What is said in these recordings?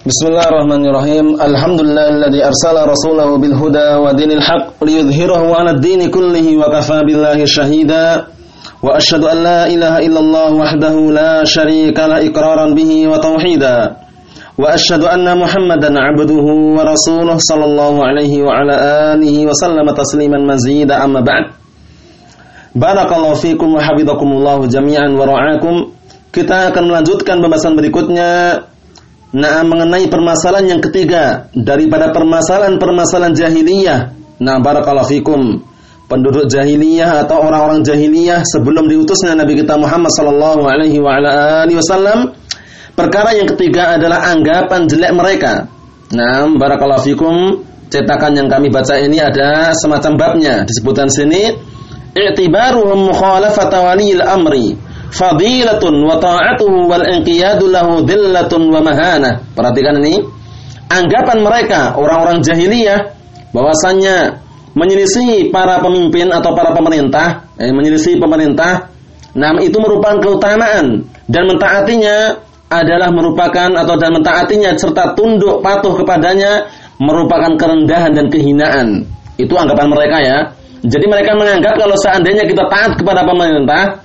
Bismillahirrahmanirrahim. Alhamdulillahilladzi arsala rasulahu bil huda wa dinil haqq liyudhhirahu 'ala ad-dini kullihi wa kafaa billahi shahida. Wa asyhadu an la ilaha illallah wahdahu la syarika la iqraran bihi wa tauhida. Wa asyhadu anna Muhammadan 'abduhu wa rasuluhu sallallahu alaihi wa ala alihi wa sallama tasliman mazida amma ba'd. Barakallahu fikum wa hafizakumullah jami'an wa ra'akum. Kita akan melanjutkan pembahasan berikutnya Nah, mengenai permasalahan yang ketiga daripada permasalahan-permasalahan jahiliyah. Nah, barakallahu fikum. Penduduk jahiliyah atau orang-orang jahiliyah sebelum diutusnya Nabi kita Muhammad sallallahu alaihi. Perkara yang ketiga adalah anggapan jelek mereka. Nah, barakallahu fikum. Cetakan yang kami baca ini ada semacam babnya disebutkan sini i'tibaruhum mukhalafata waliyil amri fadilatun wa ta'atuhu wal inqiyadu lahu dhillatun wa mahana. Perhatikan ini. Anggapan mereka orang-orang jahiliyah bahwasannya menyelisih para pemimpin atau para pemerintah, eh, menyelisih pemerintah, nah itu merupakan keutamaan dan mentaatinya adalah merupakan atau dan mentaatinya serta tunduk patuh kepadanya merupakan kerendahan dan kehinaan. Itu anggapan mereka ya. Jadi mereka menganggap kalau seandainya kita taat kepada pemerintah,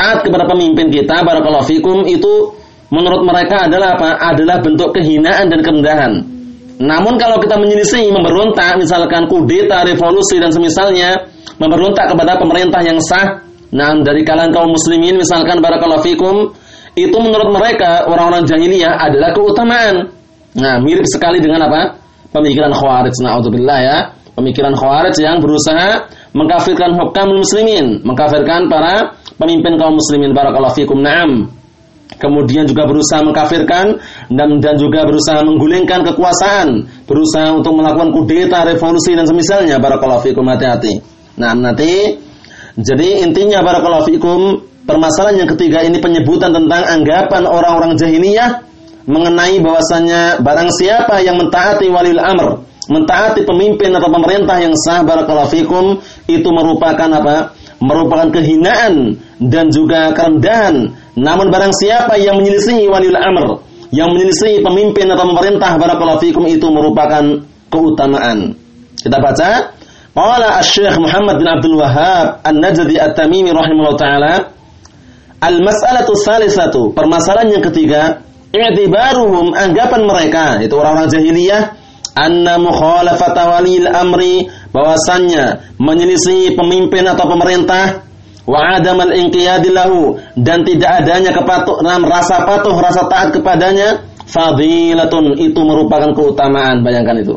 taat kepada pemimpin kita barakallahu fikum itu menurut mereka adalah apa? Adalah bentuk kehinaan dan kerendahan. Namun kalau kita menyelisih, memberontak, misalkan kudeta, revolusi dan semisalnya, memberontak kepada pemerintah yang sah, nah dari kalangan kaum muslimin misalkan barakallahu fikum, itu menurut mereka orang-orang jahiliyah adalah keutamaan. Nah, mirip sekali dengan apa? Pemikiran Khawarij. Nauzubillah ya. Pemikiran Khawarij yang berusaha mengkafirkan hukam muslimin, mengkafirkan para pemimpin kaum muslimin barakallahu fikum na'am kemudian juga berusaha mengkafirkan dan dan juga berusaha menggulingkan kekuasaan, berusaha untuk melakukan kudeta, revolusi dan semisalnya barakallahu fikum hati-hati. Nah, nanti jadi intinya barakallahu fikum permasalahan yang ketiga ini penyebutan tentang anggapan orang-orang jahiliyah mengenai bahwasannya barang siapa yang mentaati walil amr, mentaati pemimpin atau pemerintah yang sah barakallahu fikum itu merupakan apa? Merupakan kehinaan dan juga kerendahan. Namun barang siapa yang menyelisihi waliul amr, yang menyelisihi pemimpin atau pemerintah barakallahu fikum itu merupakan keutamaan. Kita baca Qala Asy-Syaikh Muhammad bin Abdul Wahhab An-Najdi At-Tamimi rahimahullah taala Al-mas'alatu salisatu, permasalahan yang ketiga, i'tibaruhum anggapan mereka, itu orang-orang jahiliyah anna mukhalafata walil amri bahwasannya menyelisih pemimpin atau pemerintah wa adamal inqiyadilahu dan tidak adanya kepatuhan rasa patuh rasa taat kepadanya fadilatun itu merupakan keutamaan. Bayangkan itu.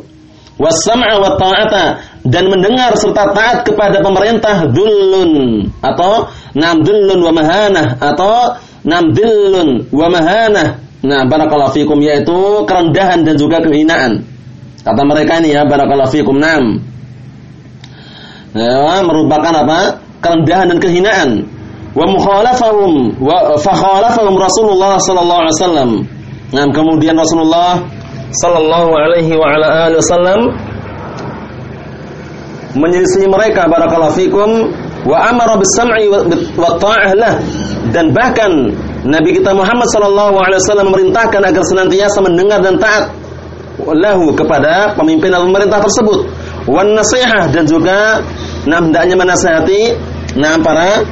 Wasam'a wa ta'ata dan mendengar serta taat kepada pemerintah dullun atau namdullun wa mahanah atau namdillun wa mahanah. Nah barakallahu fikum yaitu kerendahan dan juga kehinaan. Kata mereka ini ya barakallahu fikum nam ya, merupakan apa? kerendahan dan kehinaan. Wa mukhalafahum wa fakhalafahum Rasulullah sallallahu alaihi wasallam. Nah, kemudian Rasulullah sallallahu alaihi wa ala alihi wasallam menyelisih mereka barakallahu fikum wa amara bis sam'i wa ta'ah lah dan bahkan Nabi kita Muhammad sallallahu alaihi wasallam memerintahkan agar senantiasa mendengar dan taat lahu kepada pemimpin atau pemerintah tersebut wan nasihat dan juga nah hendaknya menasihati nah para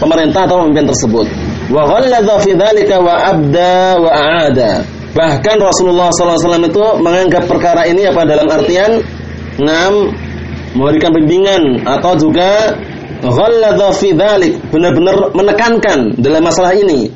pemerintah atau pemimpin tersebut. Wa ghalladha fi dzalika wa abda wa aada. Bahkan Rasulullah SAW itu menganggap perkara ini apa dalam artian enam memberikan bimbingan atau juga ghalladha fi dzalik benar-benar menekankan dalam masalah ini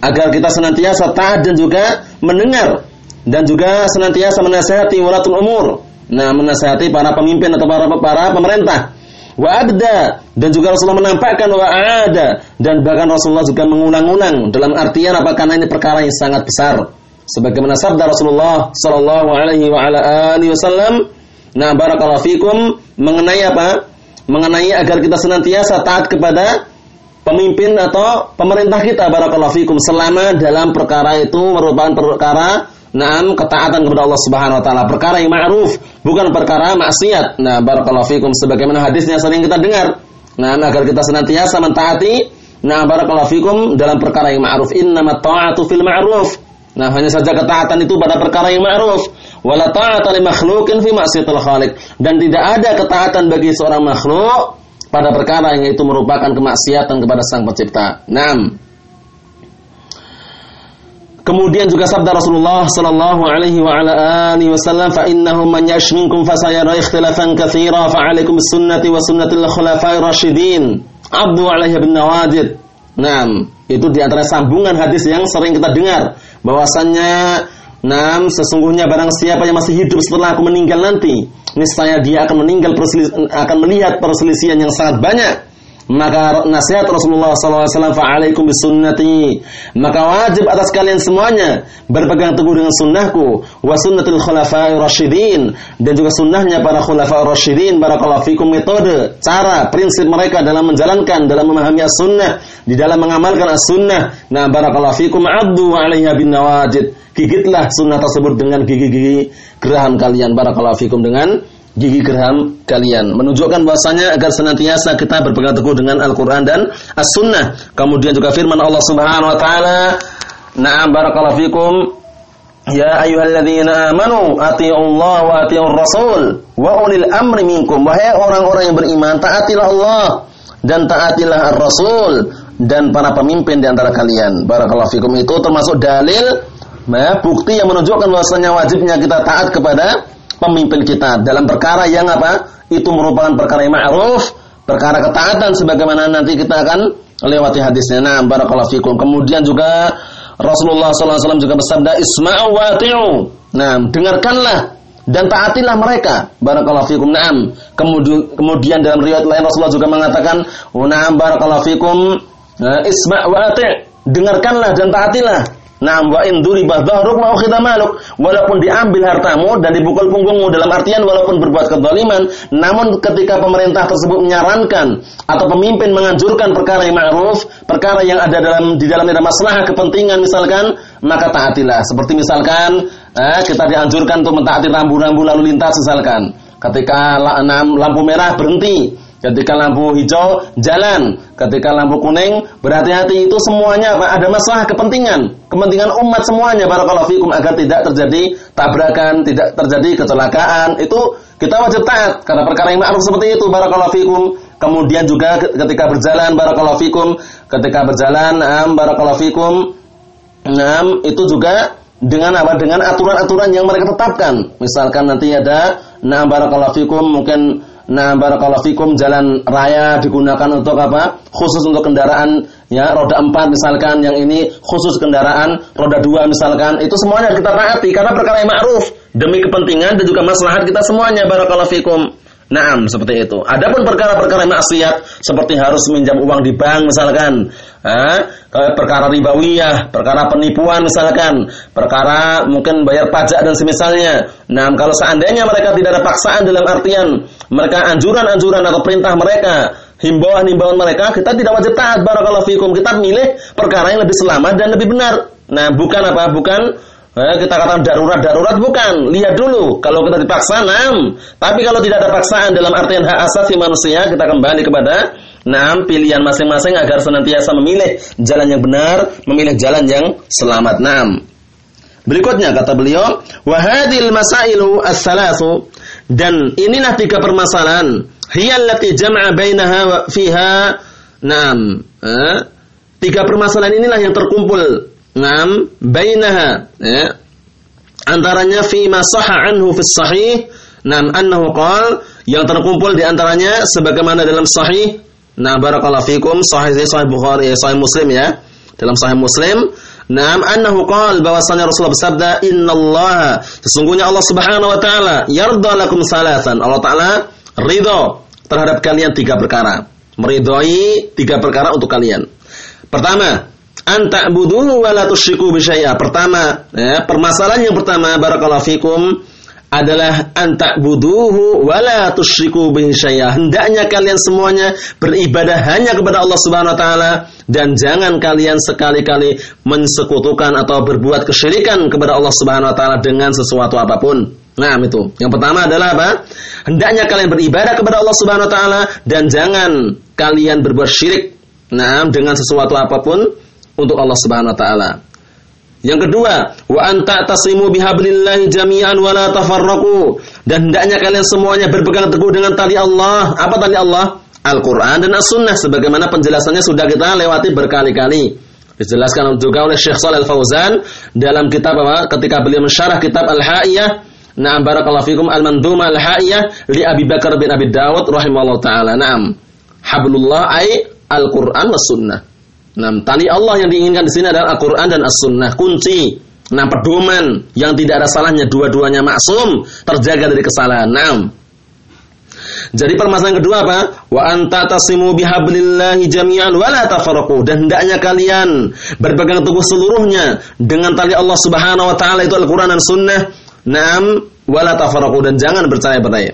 agar kita senantiasa taat dan juga mendengar dan juga senantiasa menasihati walatul umur Nah, menasihati para pemimpin atau para para pemerintah. Wa abda dan juga Rasulullah menampakkan wa ada dan bahkan Rasulullah juga mengulang-ulang dalam artian apa karena ini perkara yang sangat besar. Sebagaimana sabda Rasulullah sallallahu alaihi wa ala alihi wasallam, nah barakallahu fikum mengenai apa? Mengenai agar kita senantiasa taat kepada pemimpin atau pemerintah kita barakallahu fikum selama dalam perkara itu merupakan perkara Naam ketaatan kepada Allah Subhanahu wa taala, perkara yang ma'ruf, bukan perkara maksiat. Nah, barakallahu fikum sebagaimana hadisnya sering kita dengar. Nah, agar kita senantiasa mentaati Nah, barakallahu fikum dalam perkara yang ma'ruf. Innamat ta'atu fil ma'ruf. Nah, hanya saja ketaatan itu pada perkara yang ma'ruf. Wala ta'ata li makhluqin fi ma'siyatil khaliq. Dan tidak ada ketaatan bagi seorang makhluk pada perkara yang itu merupakan kemaksiatan kepada Sang Pencipta. Naam. Kemudian juga sabda Rasulullah sallallahu alaihi wa ala alihi wasallam fa innahu man yash minkum fasayara ikhtilafan katsira fa alaikum sunnati wa sunnatil khulafa'ir rasyidin. Abdu alaihi bin nawajid. Naam, itu di antara sambungan hadis yang sering kita dengar bahwasannya Nam, sesungguhnya barang siapa yang masih hidup setelah aku meninggal nanti, niscaya dia akan meninggal akan melihat perselisihan yang sangat banyak maka nasihat Rasulullah SAW fa'alaikum bisunnati. Maka wajib atas kalian semuanya berpegang teguh dengan sunnahku wa sunnatul khulafai rasyidin dan juga sunnahnya para khulafai rasyidin barakallahu fikum metode cara prinsip mereka dalam menjalankan dalam memahami sunnah di dalam mengamalkan as-sunnah. Nah barakallahu addu 'alaiha bin nawajid. Gigitlah sunnah tersebut dengan gigi-gigi geraham kalian barakallahu fikum dengan gigi gerham kalian. Menunjukkan bahwasanya agar senantiasa kita berpegang teguh dengan Al-Qur'an dan As-Sunnah. Kemudian juga firman Allah Subhanahu wa taala, "Na'am barakallahu fikum Ya ayyuhalladzina amanu Allah wa atiiur rasul wa ulil amri minkum. Wahai orang-orang yang beriman, taatilah Allah dan taatilah Ar-Rasul dan para pemimpin di antara kalian. Barakallahu fikum itu termasuk dalil ya, bukti yang menunjukkan bahwasanya wajibnya kita taat kepada pemimpin kita dalam perkara yang apa? Itu merupakan perkara yang ma'ruf, perkara ketaatan sebagaimana nanti kita akan lewati hadisnya. Nah, barakallahu fikum. Kemudian juga Rasulullah SAW juga bersabda, "Isma'u wa Nah, dengarkanlah dan taatilah mereka. Barakallahu fikum. Naam. Kemudian, kemudian dalam riwayat lain Rasulullah juga mengatakan, "Naam barakallahu fikum. Nah, isma' wa Dengarkanlah dan taatilah Nah, wa in duriba dhahruk wa ukhidha maluk. Walaupun diambil hartamu dan dipukul punggungmu dalam artian walaupun berbuat kezaliman, namun ketika pemerintah tersebut menyarankan atau pemimpin menganjurkan perkara yang ma'ruf, perkara yang ada dalam di dalamnya ada masalah kepentingan misalkan, maka taatilah. Seperti misalkan eh, kita dianjurkan untuk mentaati rambu-rambu lalu lintas misalkan. Ketika lampu merah berhenti, Ketika lampu hijau jalan, ketika lampu kuning berhati-hati itu semuanya? Ada masalah kepentingan, kepentingan umat semuanya barakallahu fikum agar tidak terjadi tabrakan, tidak terjadi kecelakaan. Itu kita wajib taat karena perkara yang ma'ruf seperti itu barakallahu fikum. Kemudian juga ketika berjalan barakallahu fikum, ketika berjalan am barakallahu fikum. Am itu juga dengan apa? Dengan aturan-aturan yang mereka tetapkan. Misalkan nanti ada nah barakallahu fikum mungkin Nah, barakallahu fikum jalan raya digunakan untuk apa? Khusus untuk kendaraan ya roda empat misalkan, yang ini khusus kendaraan roda dua misalkan. Itu semuanya kita taati karena perkara yang ma'ruf demi kepentingan dan juga maslahat kita semuanya barakallahu fikum. Naam, seperti itu. Adapun perkara-perkara maksiat seperti harus minjam uang di bank misalkan, eh, perkara ribawiyah, perkara penipuan misalkan, perkara mungkin bayar pajak dan semisalnya. Nah, kalau seandainya mereka tidak ada paksaan dalam artian mereka anjuran-anjuran atau perintah mereka, himbauan-himbauan mereka, kita tidak wajib taat barakallahu fikum. Kita milih perkara yang lebih selamat dan lebih benar. Nah, bukan apa? Bukan Eh, kita katakan darurat-darurat bukan. Lihat dulu. Kalau kita dipaksa, nam. Tapi kalau tidak ada paksaan dalam artian hak asasi manusia, kita kembali kepada nam pilihan masing-masing agar senantiasa memilih jalan yang benar, memilih jalan yang selamat. Nam. Berikutnya kata beliau, wahadil masailu as-salasu dan inilah tiga permasalahan. Hiyallati jam'a bainaha fiha nam. Eh, tiga permasalahan inilah yang terkumpul Naam, bainaha ya. Antaranya fi ma sahha anhu fi sahih, naam annahu qal yang terkumpul di antaranya sebagaimana dalam sahih. Nah, barakallahu fikum sahih sahih Bukhari, sahih Muslim ya. Dalam sahih Muslim, naam annahu qal bahwasanya Rasulullah bersabda, "Innallaha sesungguhnya Allah Subhanahu wa taala yarda lakum salatan." Allah taala ridho terhadap kalian tiga perkara. Meridhoi tiga perkara untuk kalian. Pertama, anta'buduhu wa la tusyriku. Pertama, ya, permasalahan yang pertama barakallahu fikum adalah anta'buduhu wa la tusyriku. Hendaknya kalian semuanya beribadah hanya kepada Allah Subhanahu wa taala dan jangan kalian sekali-kali mensekutukan atau berbuat kesyirikan kepada Allah Subhanahu wa taala dengan sesuatu apa pun. Nah, itu. Yang pertama adalah apa? Hendaknya kalian beribadah kepada Allah Subhanahu wa taala dan jangan kalian berbuat syirik. Nah, dengan sesuatu apa pun untuk Allah Subhanahu wa taala. Yang kedua, wa anta tasimu bihablillahi jami'an wa la tafarraqu. Dan hendaknya kalian semuanya berpegang teguh dengan tali Allah. Apa tali Allah? Al-Qur'an dan As-Sunnah sebagaimana penjelasannya sudah kita lewati berkali-kali. Dijelaskan juga oleh Syekh Shalal Fauzan dalam kitab apa? Ketika beliau mensyarah kitab Al-Ha'iyah Naam barakallahu fikum al-manduma al-ha'iyah li Abi Bakar bin Abi Dawud rahimallahu taala. Naam. Hablullah ai Al-Qur'an was sunnah. Nah, tali Allah yang diinginkan di sini adalah Al-Qur'an dan As-Sunnah, kunci. Nah, pedoman yang tidak ada salahnya dua-duanya maksum, terjaga dari kesalahan. Nah, jadi permasalahan kedua apa? Wa anta tasimu bihablillahi jami'an wa la tafarraqu dan hendaknya kalian berpegang teguh seluruhnya dengan tali Allah Subhanahu wa taala itu Al-Qur'an dan Sunnah. Naam wa dan jangan bercerai-berai.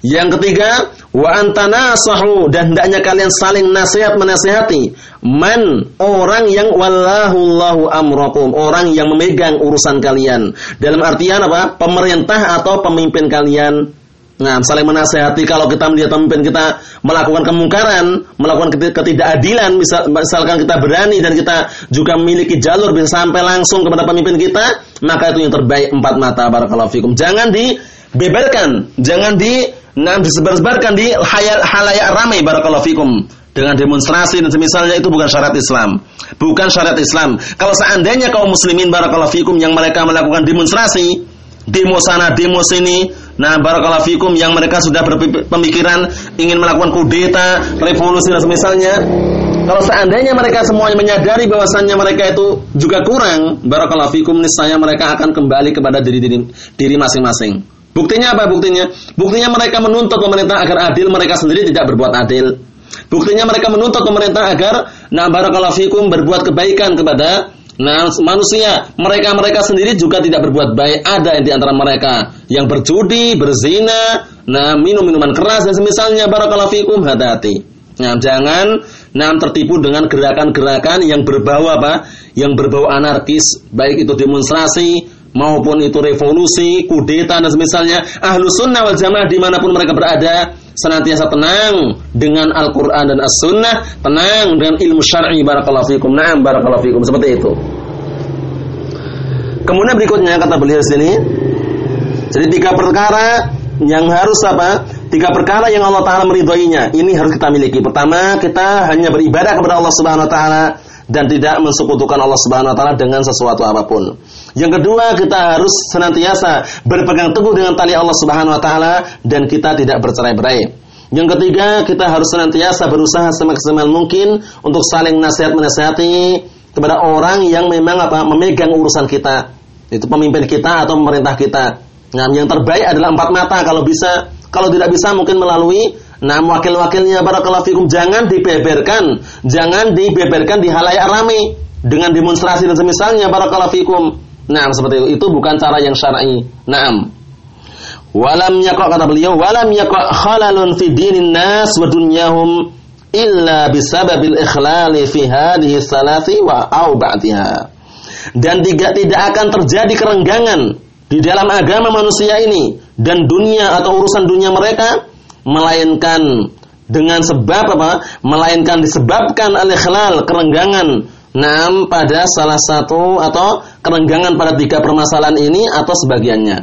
Yang ketiga, wa antanasahu dan hendaknya kalian saling nasihat menasihati man orang yang wallahu Allahu amrakum, orang yang memegang urusan kalian. Dalam artian apa? Pemerintah atau pemimpin kalian. Nah, saling menasehati kalau kita melihat pemimpin kita melakukan kemungkaran, melakukan ketidakadilan, misal, misalkan kita berani dan kita juga memiliki jalur bisa sampai langsung kepada pemimpin kita, maka itu yang terbaik empat mata barakallahu fikum. Jangan dibeberkan, jangan di nah disebar-sebarkan di halayak ramai barakallahu fikum dengan demonstrasi dan semisalnya itu bukan syarat Islam. Bukan syarat Islam. Kalau seandainya kaum muslimin barakallahu fikum yang mereka melakukan demonstrasi, demo sana, demo sini, nah barakallahu fikum yang mereka sudah berpemikiran ingin melakukan kudeta, revolusi dan semisalnya, kalau seandainya mereka semuanya menyadari bahwasannya mereka itu juga kurang, barakallahu fikum niscaya mereka akan kembali kepada diri diri diri masing-masing. Buktinya apa buktinya? Buktinya mereka menuntut pemerintah agar adil, mereka sendiri tidak berbuat adil. Buktinya mereka menuntut pemerintah agar nah barakallahu fikum berbuat kebaikan kepada nah manusia. Mereka-mereka sendiri juga tidak berbuat baik. Ada di antara mereka yang berjudi, berzina, nah minum minuman keras dan semisalnya barakallahu fikum hati-hati. Nah, jangan nah tertipu dengan gerakan-gerakan yang berbau apa? Yang berbau anarkis, baik itu demonstrasi, maupun itu revolusi, kudeta dan semisalnya, ahlu sunnah wal jamaah di mana pun mereka berada, senantiasa tenang dengan Al-Quran dan As-Sunnah, tenang dengan ilmu syar'i barakallahu fikum, na'am barakallahu fikum, seperti itu. Kemudian berikutnya kata beliau sini, jadi tiga perkara yang harus apa? Tiga perkara yang Allah Taala meridhoinya. Ini harus kita miliki. Pertama, kita hanya beribadah kepada Allah Subhanahu Wa Taala dan tidak mensekutukan Allah Subhanahu Wa Taala dengan sesuatu apa pun. Yang kedua, kita harus senantiasa berpegang teguh dengan tali Allah Subhanahu wa taala dan kita tidak bercerai-berai. Yang ketiga, kita harus senantiasa berusaha semaksimal mungkin untuk saling nasihat menasihati kepada orang yang memang apa memegang urusan kita. Itu pemimpin kita atau pemerintah kita. Nah, yang terbaik adalah empat mata kalau bisa. Kalau tidak bisa mungkin melalui nah wakil-wakilnya para fikum jangan dibeberkan, jangan dibeberkan di halayak ramai dengan demonstrasi dan semisalnya para fikum. Nah, seperti itu. Itu bukan cara yang syar'i. Naam. Walam yaqa kata beliau, walam yaqa khalalun fi dinin nas wa dunyahum illa bisababil ikhlali fi hadhihi salasi wa au ba'daha. Dan tidak tidak akan terjadi kerenggangan di dalam agama manusia ini dan dunia atau urusan dunia mereka melainkan dengan sebab apa? Melainkan disebabkan oleh khalal kerenggangan Nam pada salah satu atau kerenggangan pada tiga permasalahan ini atau sebagiannya.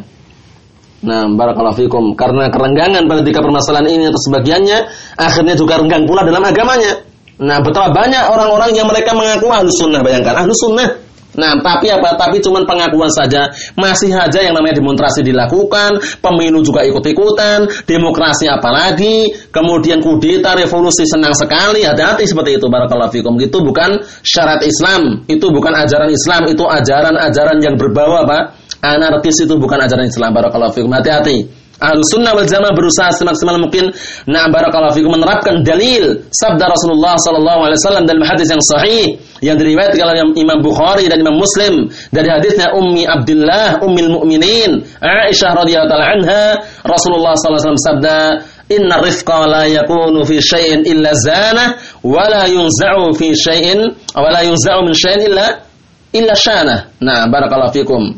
Nah, barakallahu fikum. Karena kerenggangan pada tiga permasalahan ini atau sebagiannya, akhirnya juga renggang pula dalam agamanya. Nah, betapa banyak orang-orang yang mereka mengaku ahlu sunnah. Bayangkan, ahlu sunnah. Nah, tapi apa? Tapi cuma pengakuan saja. Masih saja yang namanya demonstrasi dilakukan, pemilu juga ikut-ikutan, demokrasi apalagi, kemudian kudeta, revolusi senang sekali. Hati-hati seperti itu barakallahu fikum. Itu bukan syarat Islam, itu bukan ajaran Islam, itu ajaran-ajaran yang berbau apa? Anarkis itu bukan ajaran Islam barakallahu fikum. Hati-hati. Ahlu sunnah wal jamaah berusaha semaksimal mungkin nah barakallahu fikum menerapkan dalil sabda Rasulullah wasallam dalam hadis yang sahih yang diriwayatkan oleh Imam Bukhari dan Imam Muslim dari hadisnya Ummi Abdullah Ummul Mukminin Aisyah radhiyallahu anha Rasulullah wasallam sabda Inna rifqa la yakunu fi syai'in illa zana wa la yunza'u fi syai'in wa la yunza'u min syai'in illa illa syana. Nah, barakallahu fikum.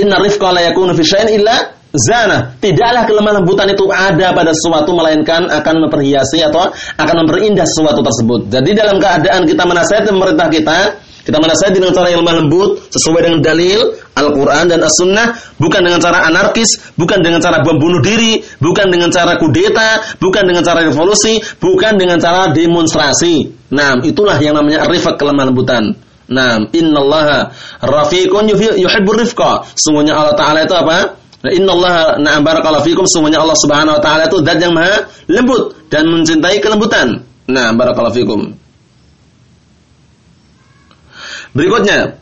Inna rifqa la yakunu fi syai'in illa zana. Tidaklah kelemah lembutan itu ada pada sesuatu melainkan akan memperhiasi atau akan memperindah sesuatu tersebut. Jadi dalam keadaan kita menasihati pemerintah kita, Kita menasihati dengan cara yang lemah lembut, sesuai dengan dalil Al-Quran dan As-Sunnah, bukan dengan cara anarkis, bukan dengan cara bom bunuh diri, bukan dengan cara kudeta, bukan dengan cara revolusi, bukan dengan cara demonstrasi. Nah, itulah yang namanya rifat kelemah lembutan. Nah, innallaha rafiqun yuhibbur rifqa. Sungguhnya Allah Ta'ala itu apa? Innallaha na'am barakallahu fikum. Sungguhnya Allah Subhanahu wa taala itu zat yang maha lembut dan mencintai kelembutan. Nah, barakallahu fikum. Berikutnya,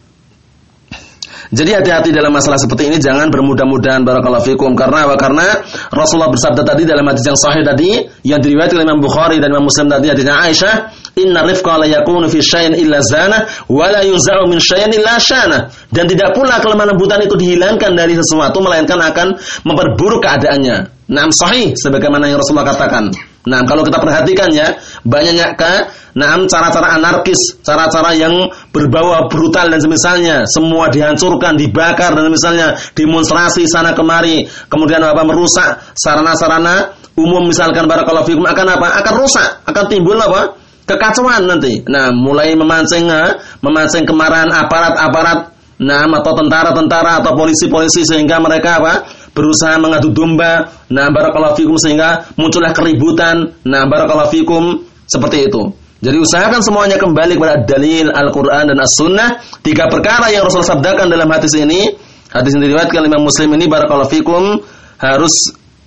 jadi hati-hati dalam masalah seperti ini jangan bermudah-mudahan barakallahu fikum karena apa? Karena Rasulullah bersabda tadi dalam hadis yang sahih tadi yang diriwayatkan oleh Imam Bukhari dan Imam Muslim tadi hadisnya Aisyah, "Inna rifqa la yakunu fi syai'in illa zana wa la yunza'u min syai'in illa syana." Dan tidak pula kelemahan lembutan itu dihilangkan dari sesuatu melainkan akan memperburuk keadaannya. Nah, sahih sebagaimana yang Rasulullah katakan. Nah, kalau kita perhatikan ya, banyaknya ke Nah, cara-cara anarkis, cara-cara yang berbau brutal dan semisalnya, semua dihancurkan, dibakar dan misalnya demonstrasi sana kemari, kemudian apa merusak sarana-sarana umum misalkan barakallahu fikum akan apa? Akan rusak, akan timbul apa? Kekacauan nanti. Nah, mulai memancing memancing kemarahan aparat-aparat nah atau tentara-tentara atau polisi-polisi sehingga mereka apa? berusaha mengadu domba. Nah, barakallahu fikum sehingga muncullah keributan. Nah, barakallahu fikum seperti itu. Jadi usahakan semuanya kembali kepada dalil Al-Quran dan As-Sunnah. Tiga perkara yang Rasul sabdakan dalam hadis ini. Hadis yang diriwayatkan Imam Muslim ini barakallahu fikum harus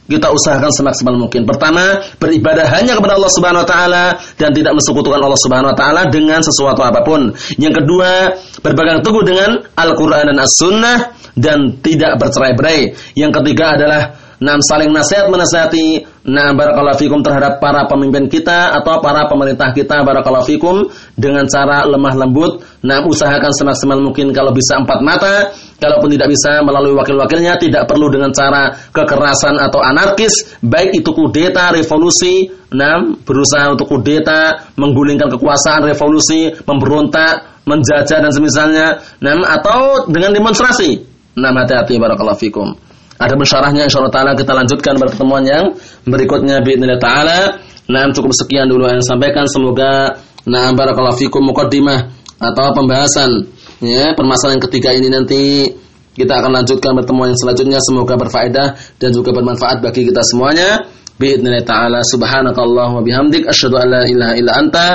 kita usahakan semaksimal mungkin. Pertama, beribadah hanya kepada Allah Subhanahu wa taala dan tidak mensekutukan Allah Subhanahu wa taala dengan sesuatu apa pun. Yang kedua, berpegang teguh dengan Al-Qur'an dan As-Sunnah dan tidak bercerai-berai. Yang ketiga adalah Nah, saling nasihat menasihati nah barakallahu fikum terhadap para pemimpin kita atau para pemerintah kita barakallahu fikum dengan cara lemah lembut. Nah, usahakan semaksimal mungkin kalau bisa empat mata, Kalaupun tidak bisa melalui wakil-wakilnya, tidak perlu dengan cara kekerasan atau anarkis, baik itu kudeta, revolusi, enam berusaha untuk kudeta, menggulingkan kekuasaan, revolusi, memberontak, menjajah dan semisalnya, enam atau dengan demonstrasi. Enam hati-hati barakallahu fikum. Ada mensyarahnya insyaallah taala kita lanjutkan pada pertemuan yang berikutnya biidznillah taala. Nah, cukup sekian dulu yang saya sampaikan. Semoga nah barakallahu fikum mukaddimah atau pembahasan ya permasalahan ketiga ini nanti kita akan lanjutkan pertemuan yang selanjutnya semoga berfaedah dan juga bermanfaat bagi kita semuanya. Biidznillah taala subhanakallahumma bihamdik asyhadu an la ilaha illa anta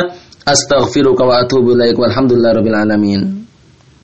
astaghfiruka wa atubu ilaik walhamdulillahirabbil alamin.